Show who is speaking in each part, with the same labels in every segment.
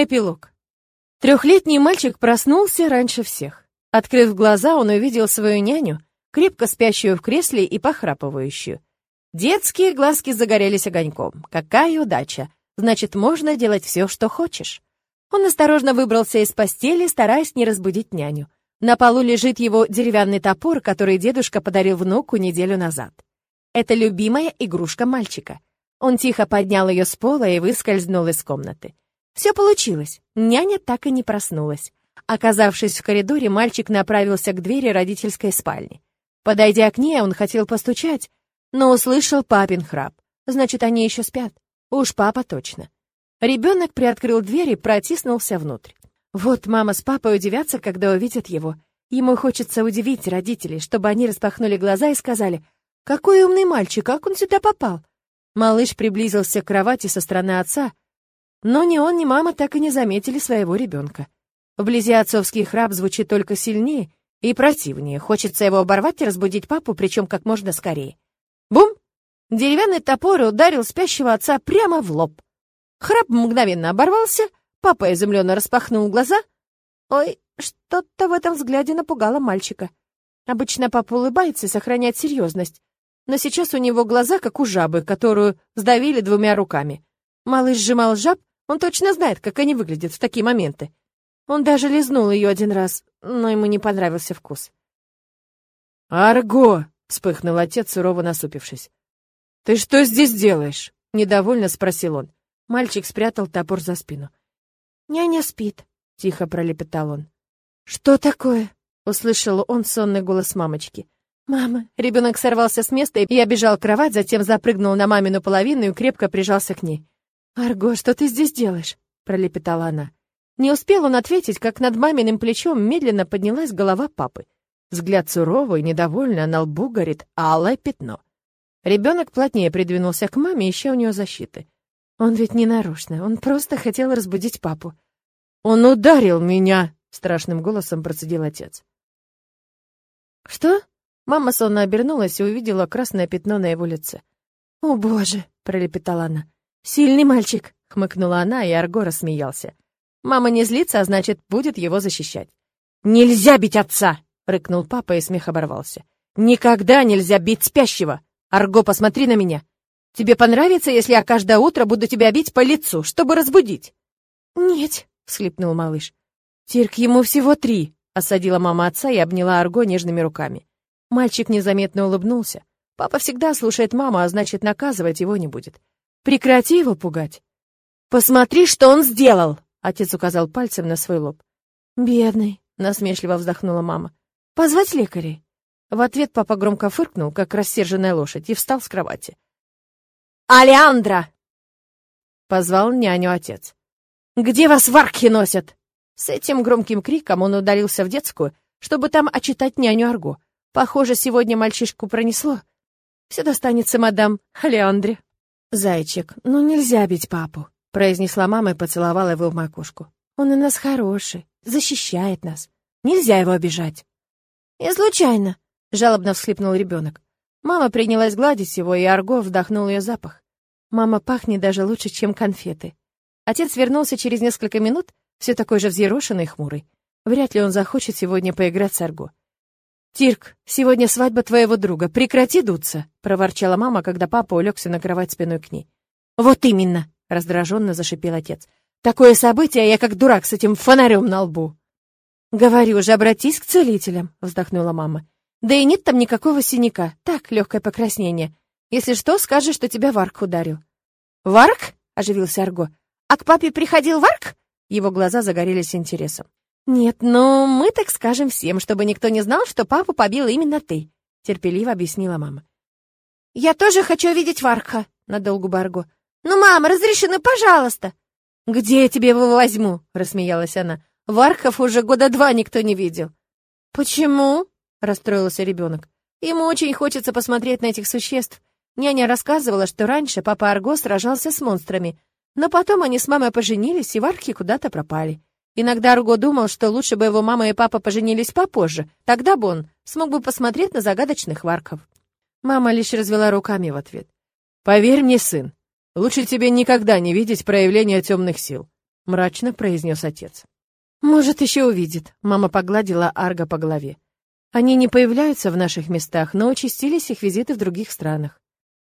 Speaker 1: Эпилог. Трехлетний мальчик проснулся раньше всех. Открыв глаза, он увидел свою няню, крепко спящую в кресле и похрапывающую. Детские глазки загорелись огоньком. Какая удача! Значит, можно делать все, что хочешь. Он осторожно выбрался из постели, стараясь не разбудить няню. На полу лежит его деревянный топор, который дедушка подарил внуку неделю назад. Это любимая игрушка мальчика. Он тихо поднял ее с пола и выскользнул из комнаты. Все получилось. Няня так и не проснулась. Оказавшись в коридоре, мальчик направился к двери родительской спальни. Подойдя к ней, он хотел постучать, но услышал папин храп. Значит, они еще спят. Уж папа точно. Ребенок приоткрыл дверь и протиснулся внутрь. Вот мама с папой удивятся, когда увидят его. Ему хочется удивить родителей, чтобы они распахнули глаза и сказали, «Какой умный мальчик, как он сюда попал?» Малыш приблизился к кровати со стороны отца, но ни он, ни мама так и не заметили своего ребенка. Вблизи отцовский храп звучит только сильнее и противнее. Хочется его оборвать и разбудить папу, причем как можно скорее. Бум! Деревянный топор ударил спящего отца прямо в лоб. Храп мгновенно оборвался, папа изумленно распахнул глаза. Ой, что-то в этом взгляде напугало мальчика. Обычно папа улыбается и сохраняет серьезность, но сейчас у него глаза, как у жабы, которую сдавили двумя руками. Малыш сжимал жаб, он точно знает, как они выглядят в такие моменты. Он даже лизнул ее один раз, но ему не понравился вкус.
Speaker 2: «Арго!» — вспыхнул отец, сурово насупившись. «Ты что здесь делаешь?» — недовольно спросил он.
Speaker 1: Мальчик спрятал топор за спину. «Няня спит», — тихо пролепетал он. «Что такое?» — услышал он сонный голос мамочки. «Мама!» Ребенок сорвался с места и обежал кровать, затем запрыгнул на мамину половину и крепко прижался к ней. «Арго, что ты здесь делаешь?» — пролепетала она. Не успел он ответить, как над маминым плечом медленно поднялась голова папы. Взгляд суровый, недовольный, а на лбу горит алое пятно. Ребенок плотнее придвинулся к маме, ища у нее защиты. Он ведь не нарочно, он просто хотел разбудить папу.
Speaker 2: «Он ударил меня!» — страшным голосом процедил отец.
Speaker 1: «Что?» Мама сонно обернулась и увидела красное пятно на его лице. «О, боже!» — пролепетала она. «Сильный мальчик!» — хмыкнула она, и Арго рассмеялся. Мама не злится, а значит, будет его защищать.
Speaker 2: «Нельзя бить отца!» — рыкнул папа, и смех оборвался. «Никогда нельзя бить спящего! Арго, посмотри на меня! Тебе понравится, если я каждое утро буду тебя бить по лицу, чтобы разбудить?»
Speaker 1: «Нет», — всхлипнул малыш. «Тирк, ему всего три», — осадила мама отца и обняла Арго нежными руками. Мальчик незаметно улыбнулся. Папа всегда слушает маму, а значит, наказывать его не будет. Прекрати его пугать.
Speaker 2: «Посмотри, что он сделал!» — отец указал пальцем на свой лоб.
Speaker 1: «Бедный», — насмешливо вздохнула мама. «Позвать лекарей?» В ответ папа громко фыркнул, как рассерженная лошадь, и встал с кровати.
Speaker 2: «Алеандра!» — позвал няню отец. «Где вас варки носят?» С этим громким криком он удалился в детскую, чтобы там отчитать няню Арго. Похоже, сегодня мальчишку пронесло. Все достанется мадам Алеандре.
Speaker 1: «Зайчик, ну нельзя бить папу», — произнесла мама и поцеловала его в макушку. «Он у нас хороший, защищает нас. Нельзя его обижать». «Я случайно», — жалобно всхлипнул ребенок. Мама принялась гладить его, и Арго вдохнул ее запах. Мама пахнет даже лучше, чем конфеты. Отец вернулся через несколько минут, все такой же взъерошенный и хмурый. Вряд ли он захочет сегодня поиграть с Арго. «Тирк, сегодня свадьба твоего друга. Прекрати дуться!» — проворчала мама, когда папа улегся на кровать спиной к ней. «Вот именно!» — раздраженно зашипел отец. «Такое событие, а я как дурак с этим фонарем на лбу!» «Говорю же, обратись к целителям!» — вздохнула мама. «Да и нет там никакого синяка. Так, легкое покраснение. Если что, скажешь, что тебя Варх ударил». «Варх?» — оживился Арго. «А к папе приходил Варх?» Его глаза загорелись интересом. «Нет, но мы так скажем всем, чтобы никто не знал, что папу побил именно ты», — терпеливо объяснила мама. «Я тоже хочу видеть Варха», — надул губы Арго. «Ну, мама, разреши, ну, пожалуйста!» «Где я тебе его возьму?» — рассмеялась она. «Вархов уже года два никто не видел». «Почему?» — расстроился ребенок. «Ему очень хочется посмотреть на этих существ. Няня рассказывала, что раньше папа Арго сражался с монстрами, но потом они с мамой поженились, и Вархи куда-то пропали. Иногда Арго думал, что лучше бы его мама и папа поженились попозже, тогда бы он смог бы посмотреть на загадочных варков. Мама лишь развела руками в ответ. «Поверь мне, сын, лучше тебе никогда не видеть проявления темных сил. мрачно произнес отец. Может, еще увидит. Мама погладила Арга по голове. Они не появляются в наших местах, но участились их визиты в других странах.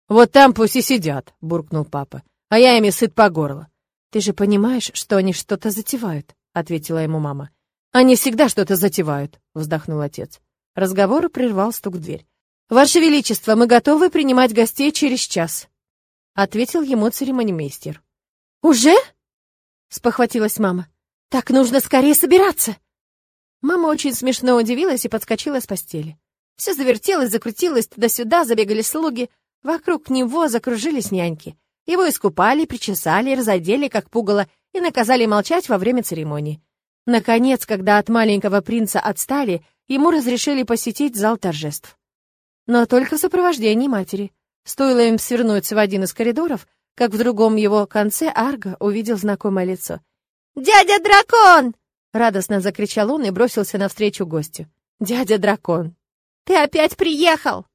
Speaker 1: Вот там пусть и сидят, буркнул папа. А я ими сыт по горло. Ты же понимаешь, что они что-то затевают, ответила ему мама. Они всегда что-то затевают, вздохнул отец. Разговор прервал стук в дверь. Ваше величество, мы готовы принимать гостей через час, ответил ему церемонимейстер. Уже? спохватилась мама. Так нужно скорее собираться. Мама очень смешно удивилась и подскочила с постели. Все завертелось, закрутилось туда-сюда, забегали слуги. Вокруг него закружились няньки. Его искупали, причесали, разодели, как пугало, и наказали молчать во время церемонии. Наконец, когда от маленького принца отстали, ему разрешили посетить зал торжеств. Но только в сопровождении матери. Стоило им свернуть в один из коридоров, как в другом его конце Арго увидел знакомое лицо. «Дядя Дракон!» — радостно закричал он и бросился навстречу гостю. «Дядя Дракон! Ты опять приехал!»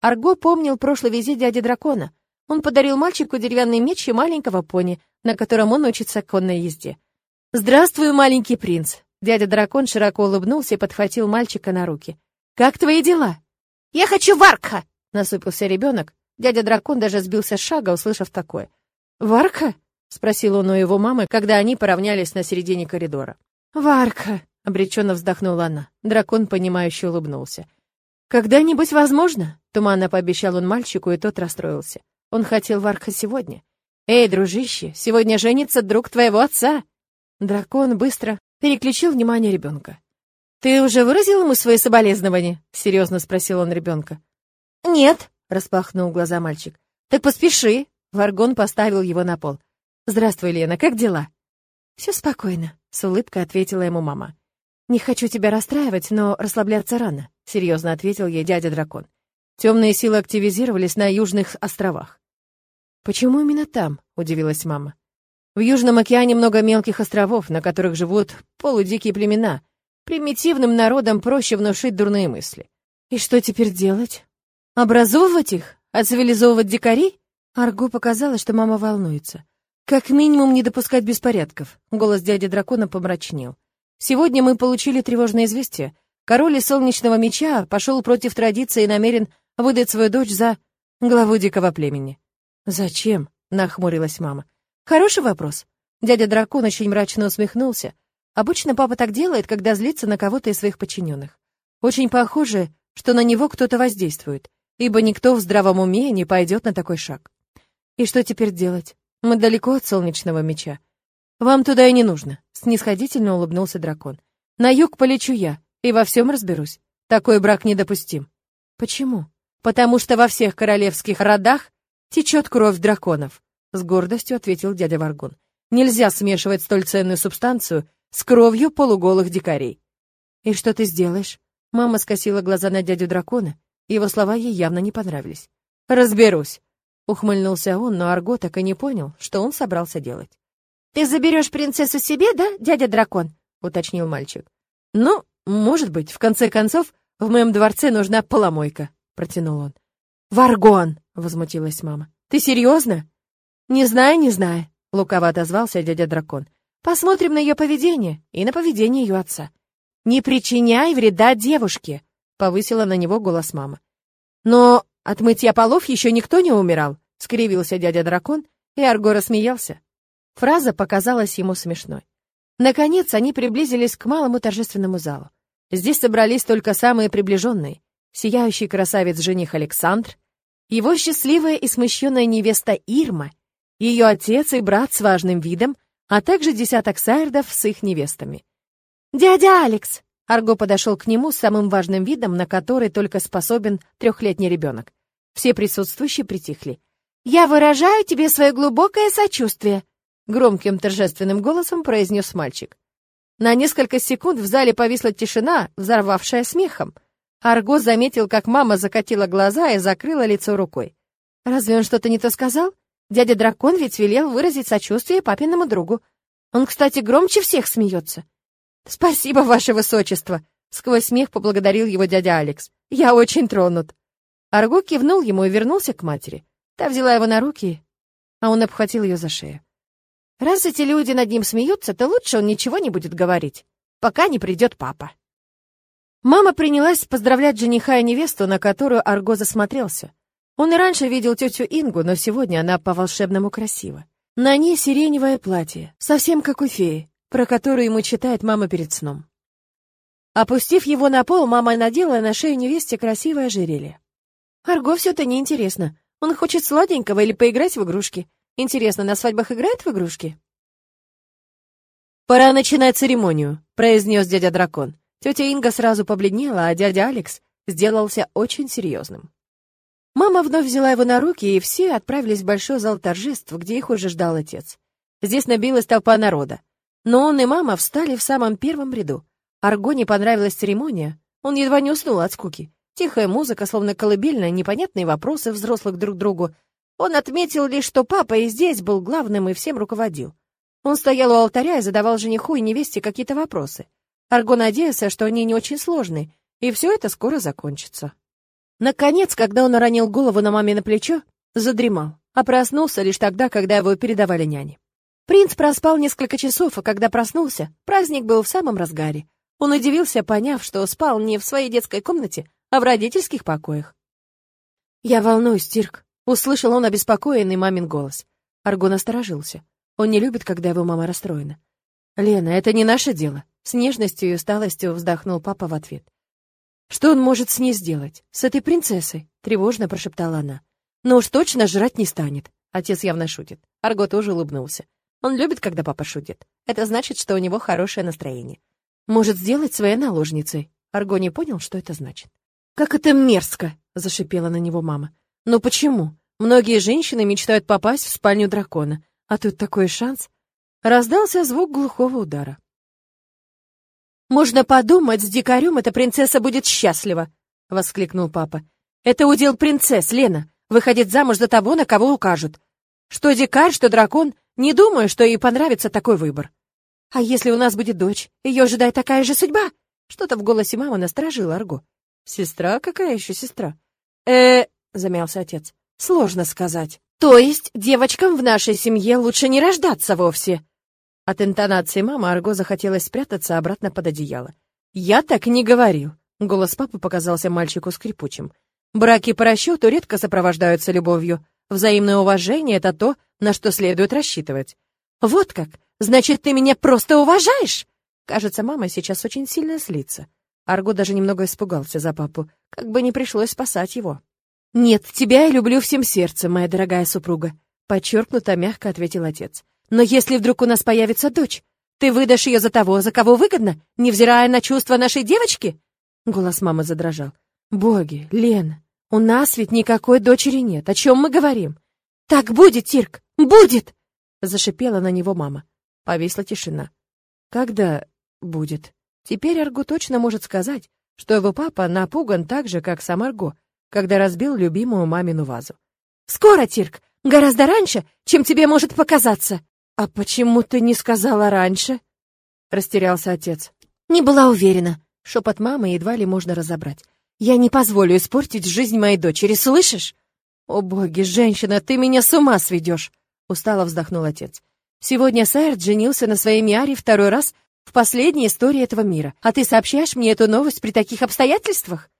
Speaker 1: Арго помнил прошлый визит дяди Дракона. Он подарил мальчику деревянный меч и маленького пони, на котором он учится конной езде. «Здравствуй, маленький принц!» Дядя Дракон широко улыбнулся и подхватил мальчика на руки. «Как твои дела?» «Я хочу Варка!» — насупился ребенок. Дядя Дракон даже сбился с шага, услышав такое. «Варка?» — спросил он у его мамы, когда они поравнялись на середине коридора. «Варка!» — обреченно вздохнула она. Дракон, понимающе улыбнулся. «Когда-нибудь возможно?» — туманно пообещал он мальчику, и тот расстроился. Он хотел Варка сегодня. «Эй, дружище, сегодня женится друг твоего отца!» Дракон быстро переключил внимание ребенка. «Ты уже выразил ему свои соболезнования?» — серьезно спросил он ребенка. «Нет», — распахнул глаза мальчик. «Так поспеши!» — Варгон поставил его на пол. «Здравствуй, Лена, как дела?» «Все спокойно», — с улыбкой ответила ему мама. «Не хочу тебя расстраивать, но расслабляться рано», — серьезно ответил ей дядя-дракон. Темные силы активизировались на Южных островах. «Почему именно там?» — удивилась мама. «В Южном океане много мелких островов, на которых живут полудикие племена. Примитивным народам проще внушить дурные мысли. И что теперь делать? Образовывать их? Оцивилизовывать дикарей?» Аргу показалось, что мама волнуется. «Как минимум не допускать беспорядков», — голос дяди дракона помрачнел. «Сегодня мы получили тревожное известие. Король из солнечного меча пошел против традиции и намерен выдать свою дочь за главу дикого племени». «Зачем?» — нахмурилась мама. «Хороший вопрос». Дядя дракон очень мрачно усмехнулся. Обычно папа так делает, когда злится на кого-то из своих подчиненных. Очень похоже, что на него кто-то воздействует, ибо никто в здравом уме не пойдет на такой шаг. И что теперь делать? Мы далеко от солнечного меча. Вам туда и не нужно, снисходительно улыбнулся дракон. На юг полечу я и во всем разберусь. Такой брак недопустим. Почему? Потому что во всех королевских родах течет кровь драконов, с гордостью ответил дядя Варгун. Нельзя смешивать столь ценную субстанцию с кровью полуголых дикарей. «И что ты сделаешь?» Мама скосила глаза на дядю дракона, его слова ей явно не понравились. «Разберусь», — ухмыльнулся он, но Арго так и не понял, что он собрался делать. «Ты заберешь принцессу себе, да, дядя дракон?» — уточнил мальчик. «Ну, может быть, в конце концов, в моем дворце нужна поломойка», — протянул он. «Варгон!» — возмутилась мама. «Ты серьезно?» «Не знаю, не знаю», — лукаво отозвался дядя дракон. Посмотрим на ее поведение и на поведение ее отца. Не причиняй вреда девушке, повысила на него голос мама. Но от мытья полов еще никто не умирал, скривился дядя дракон, и Арго рассмеялся. Фраза показалась ему смешной. Наконец они приблизились к малому торжественному залу. Здесь собрались только самые приближенные. Сияющий красавец-жених Александр, его счастливая и смущенная невеста Ирма, ее отец и брат с важным видом, а также десяток сайрдов с их невестами. «Дядя Алекс!» Арго подошел к нему с самым важным видом, на который только способен трехлетний ребенок. Все присутствующие притихли. «Я выражаю тебе свое глубокое сочувствие», — громким торжественным голосом произнес мальчик. На несколько секунд в зале повисла тишина, взорвавшая смехом. Арго заметил, как мама закатила глаза и закрыла лицо рукой. «Разве он что-то не то сказал?» Дядя Дракон ведь велел выразить сочувствие папиному другу. Он, кстати, громче всех смеется. «Спасибо, ваше высочество!» Сквозь смех поблагодарил его дядя Алекс. «Я очень тронут». Арго кивнул ему и вернулся к матери. Та взяла его на руки, а он обхватил ее за шею.
Speaker 2: Раз эти люди над ним смеются, то лучше он ничего не будет говорить, пока не придет папа. Мама принялась поздравлять жениха и невесту, на которую Арго засмотрелся. Он и раньше видел тетю Ингу, но сегодня она по-волшебному красива. На ней сиреневое платье, совсем как у феи, про которую ему читает мама перед сном. Опустив его на пол, мама надела на шею невесте красивое ожерелье. Арго все это неинтересно. Он хочет сладенького или поиграть в игрушки. Интересно, на свадьбах играют в игрушки? «Пора начинать церемонию», — произнес дядя дракон. Тетя Инга сразу побледнела, а дядя Алекс сделался очень серьезным. Мама вновь взяла его на руки, и все отправились в большой зал торжеств, где их уже ждал отец. Здесь набилась толпа народа. Но он и мама встали в самом первом ряду. Арго не понравилась церемония. Он едва не уснул от скуки. Тихая музыка, словно колыбельная, непонятные вопросы взрослых друг другу. Он отметил лишь, что папа и здесь был главным и всем руководил. Он стоял у алтаря и задавал жениху и невесте какие-то вопросы. Арго надеялся, что они не очень сложные, и все это скоро закончится. Наконец, когда он уронил голову на маме на плечо, задремал, а проснулся лишь тогда, когда его передавали няне. Принц проспал несколько часов, а когда проснулся, праздник был в самом разгаре. Он удивился, поняв, что спал не в своей детской комнате, а в родительских покоях. «Я волнуюсь, Тирк», — услышал он обеспокоенный мамин голос. Аргон осторожился. Он не любит, когда его мама расстроена. «Лена, это не наше дело», — с нежностью и усталостью вздохнул папа в ответ. «Что он может с ней сделать? С этой принцессой?» — тревожно прошептала она. «Но уж точно жрать не станет». Отец явно шутит. Арго тоже улыбнулся. Он любит, когда папа шутит. Это значит, что у него хорошее настроение. Может сделать своей наложницей. Арго не понял, что это значит. «Как это мерзко!» — зашипела на него мама. «Но почему? Многие женщины мечтают попасть в спальню дракона. А тут такой шанс!» Раздался звук глухого удара. «Можно подумать, с дикарем эта принцесса будет счастлива!» — воскликнул папа. «Это удел принцесс, Лена, выходить замуж за того, на кого укажут. Что дикарь, что дракон, не думаю, что ей понравится такой выбор. А если у нас будет дочь, ее ожидает такая же судьба?» Что-то в голосе мамы насторожило Арго. Сестра? Какая еще сестра? э замялся отец. Сложно сказать. То есть девочкам в нашей семье лучше не рождаться вовсе. От интонации мамы Арго захотелось спрятаться обратно под одеяло. Я так не говорил. Голос папы показался мальчику скрипучим. Браки по расчету редко сопровождаются любовью. Взаимное уважение — это то, на что следует рассчитывать. Вот как? Значит, ты меня просто уважаешь? Кажется, мама сейчас очень сильно злится. Арго даже немного испугался за папу, как бы не пришлось спасать его. «Нет, тебя я люблю всем сердцем, моя дорогая супруга», — подчеркнуто мягко ответил отец. «Но если вдруг у нас появится дочь, ты выдашь ее за того, за кого выгодно, невзирая на чувства нашей девочки?» Голос мамы задрожал. «Боги, Лена, у нас ведь никакой дочери нет. О чем мы говорим?» «Так будет, Тирк, будет!» Зашипела на него мама. Повисла тишина. «Когда будет?» Теперь Арго точно может сказать, что его папа напуган так же, как сам Арго, когда разбил любимую мамину вазу. «Скоро, Тирк! Гораздо раньше, чем тебе может показаться!» «А почему ты не сказала раньше?» — растерялся отец. «Не была уверена». Шепот мамы едва ли можно разобрать. «Я не позволю испортить жизнь моей дочери, слышишь?» «О боги, женщина, ты меня с ума сведешь!» — устало вздохнул отец. «Сегодня Сайрт женился на своей Миаре второй раз в последней истории этого мира. А ты сообщаешь мне эту новость при таких обстоятельствах?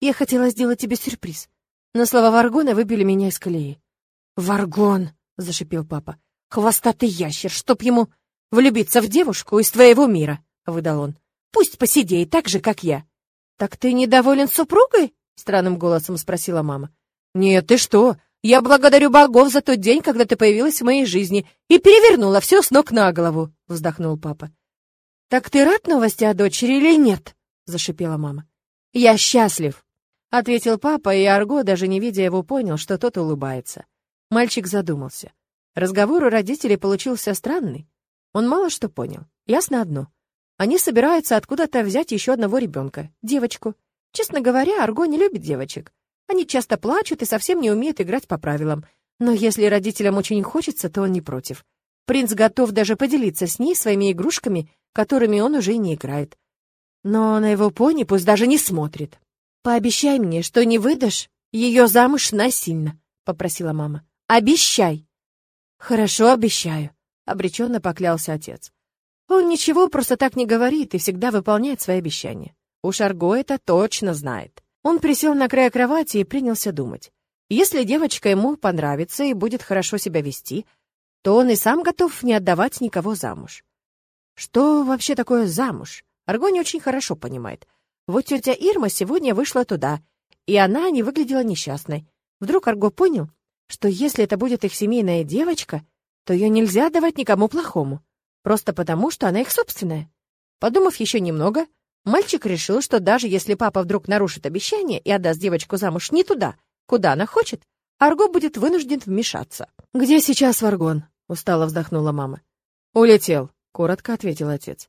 Speaker 2: Я хотела сделать тебе сюрприз. Но слова Варгона выбили меня из колеи. «Варгон!» — зашипел папа. «Хвостатый ящер, чтоб ему влюбиться в девушку из твоего мира!» — выдал он. «Пусть посидеет так же, как я». «Так ты недоволен супругой?» — странным голосом спросила мама. «Нет, ты что? Я благодарю богов за тот день, когда ты появилась в моей жизни и перевернула все с ног на голову», — вздохнул папа. «Так ты рад новости о дочери или нет?» — зашипела мама. «Я счастлив», — ответил папа, и Арго, даже не видя его, понял, что тот улыбается. Мальчик задумался. Разговор у родителей получился странный. Он мало что понял. Ясно одно. Они собираются откуда-то взять еще одного ребенка, девочку. Честно говоря, Арго не любит девочек. Они часто плачут и совсем не умеют играть по правилам. Но если родителям очень хочется, то он не против. Принц готов даже поделиться с ней своими игрушками которыми он уже не играет. Но на его пони пусть даже не смотрит. «Пообещай мне, что не выдашь ее замуж насильно», — попросила мама. «Обещай». «Хорошо, обещаю».
Speaker 1: обреченно поклялся отец. Он ничего просто так не говорит и всегда выполняет свои обещания. Уж Арго это точно знает. Он присел на край кровати и принялся думать. Если девочка ему понравится и будет хорошо себя вести, то он и сам готов не отдавать никого замуж. Что вообще такое замуж? Арго не очень хорошо понимает. Вот тетя Ирма сегодня вышла туда, и она не выглядела несчастной. Вдруг Арго понял, что если это будет их семейная девочка, то ее нельзя давать никому плохому, просто потому, что она их собственная. Подумав еще немного, мальчик решил, что даже если папа вдруг нарушит обещание и отдаст девочку замуж не туда, куда она хочет, Арго будет вынужден вмешаться. «Где сейчас Варгон?» — устало вздохнула мама. «Улетел», — коротко ответил отец.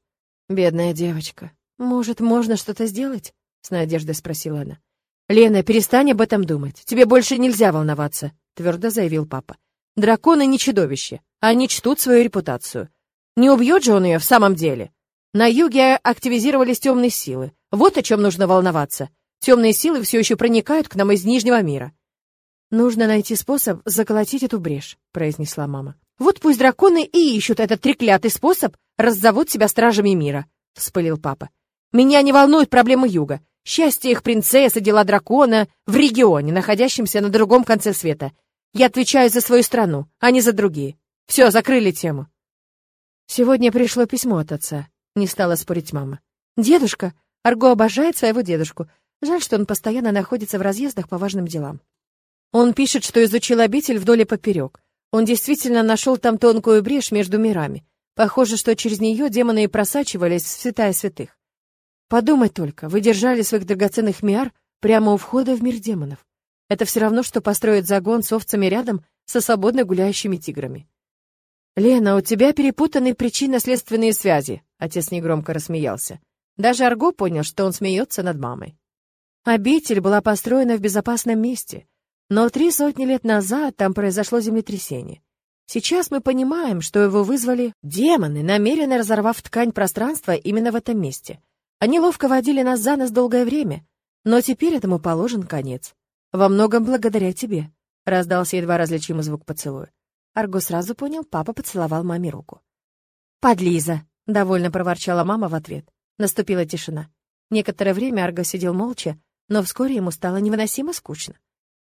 Speaker 1: «Бедная девочка. Может, можно что-то сделать?» — с надеждой спросила она. «Лена, перестань об этом думать. Тебе больше нельзя волноваться», — твердо заявил папа. «Драконы не чудовище. Они чтут свою репутацию. Не убьет же он ее в самом деле. На юге активизировались темные силы. Вот о чем нужно волноваться. Темные силы все еще проникают к нам из Нижнего мира». «Нужно найти способ заколотить эту брешь», — произнесла мама. Вот пусть драконы и ищут этот треклятый способ, раззовут себя стражами мира», — вспылил папа. «Меня не волнуют проблемы Юга. Счастье их принцессы, дела дракона в регионе, находящемся на другом конце света. Я отвечаю за свою страну, а не за другие. Все, закрыли тему». Сегодня пришло письмо от отца. Не стала спорить мама. «Дедушка! Арго обожает своего дедушку. Жаль, что он постоянно находится в разъездах по важным делам. Он пишет, что изучил обитель вдоль и поперек. Он действительно нашел там тонкую брешь между мирами. Похоже, что через нее демоны и просачивались в святая святых. Подумать только, вы держали своих драгоценных миар прямо у входа в мир демонов. Это все равно, что построить загон с овцами рядом со свободно гуляющими тиграми. «Лена, у тебя перепутаны причинно-следственные связи», — отец негромко рассмеялся. Даже Арго понял, что он смеется над мамой. Обитель была построена в безопасном месте, но три сотни лет назад там произошло землетрясение. Сейчас мы понимаем, что его вызвали демоны, намеренно разорвав ткань пространства именно в этом месте. Они ловко водили нас за нос долгое время, но теперь этому положен конец. Во многом благодаря тебе, — раздался едва различимый звук поцелуя. Арго сразу понял, папа поцеловал маме руку. «Подлиза!» — довольно проворчала мама в ответ. Наступила тишина. Некоторое время Арго сидел молча, но вскоре ему стало невыносимо скучно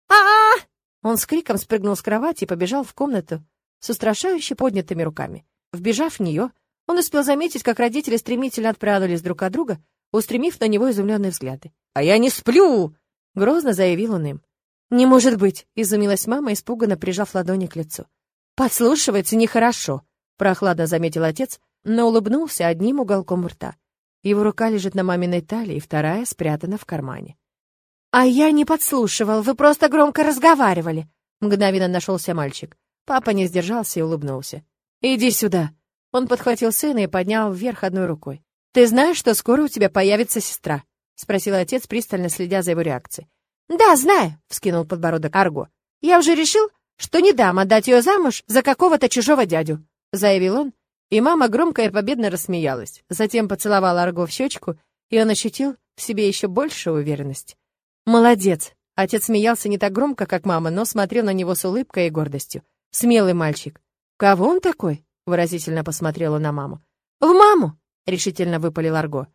Speaker 1: а Он с криком спрыгнул с кровати и побежал в комнату с устрашающе поднятыми руками. Вбежав в нее, он успел заметить, как родители стремительно отпрянулись друг от друга, устремив на него изумленные взгляды. «А я не сплю!» — грозно заявил он им. «Не может быть!» — изумилась мама, испуганно прижав ладони к лицу. «Подслушивается нехорошо!» — прохладно заметил отец, но улыбнулся одним уголком рта. Его рука лежит на маминой талии, вторая спрятана в кармане. «А я не подслушивал, вы просто громко разговаривали», — мгновенно нашелся мальчик. Папа не сдержался и улыбнулся. «Иди сюда». Он подхватил сына и поднял вверх одной рукой. «Ты знаешь, что скоро у тебя появится сестра?» — спросил отец, пристально следя за его реакцией. «Да, знаю», — вскинул подбородок Арго. «Я уже решил, что не дам отдать ее замуж за какого-то чужого дядю», — заявил он, и мама громко и победно рассмеялась. Затем поцеловала Арго в щечку, и он ощутил в себе еще большую уверенность. «Молодец!» Отец смеялся не так громко, как мама, но смотрел на него с улыбкой и гордостью. «Смелый мальчик!» «Кого он такой?» — выразительно посмотрела на маму. «В маму!» — решительно выпалил Арго.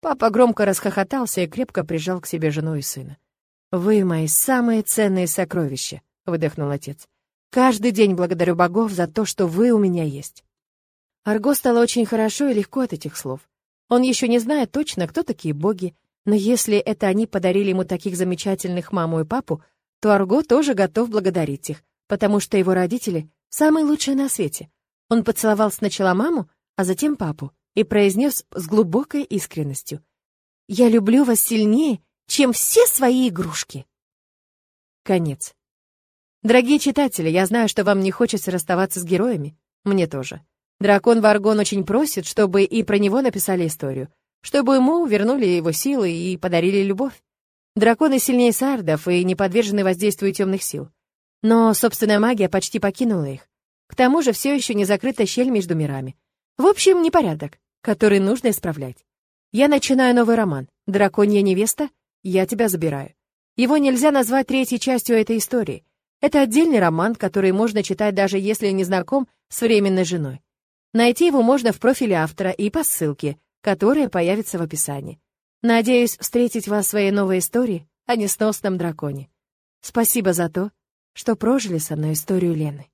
Speaker 1: Папа громко расхохотался и крепко прижал к себе жену и сына. «Вы мои самые ценные сокровища!» — выдохнул отец. «Каждый день благодарю богов за то, что вы у меня есть». Арго стало очень хорошо и легко от этих слов. Он еще не знает точно, кто такие боги, но если это они подарили ему таких замечательных маму и папу, то Арго тоже готов благодарить их, потому что его родители — самые лучшие на свете. Он поцеловал сначала маму, а затем папу и произнес с глубокой искренностью. «Я люблю вас сильнее, чем все свои игрушки». Конец. Дорогие читатели, я знаю, что вам не хочется расставаться с героями. Мне тоже. Дракон Варгон очень просит, чтобы и про него написали историю чтобы ему вернули его силы и подарили любовь. Драконы сильнее сардов и не подвержены воздействию темных сил. Но собственная магия почти покинула их. К тому же все еще не закрыта щель между мирами. В общем, непорядок, который нужно исправлять. Я начинаю новый роман «Драконья невеста. Я тебя забираю». Его нельзя назвать третьей частью этой истории. Это отдельный роман, который можно читать даже если не знаком с временной женой. Найти его можно в профиле автора и по ссылке, которая появится в описании. Надеюсь встретить вас в своей новой истории о несносном драконе. Спасибо за то, что прожили со мной историю Лены.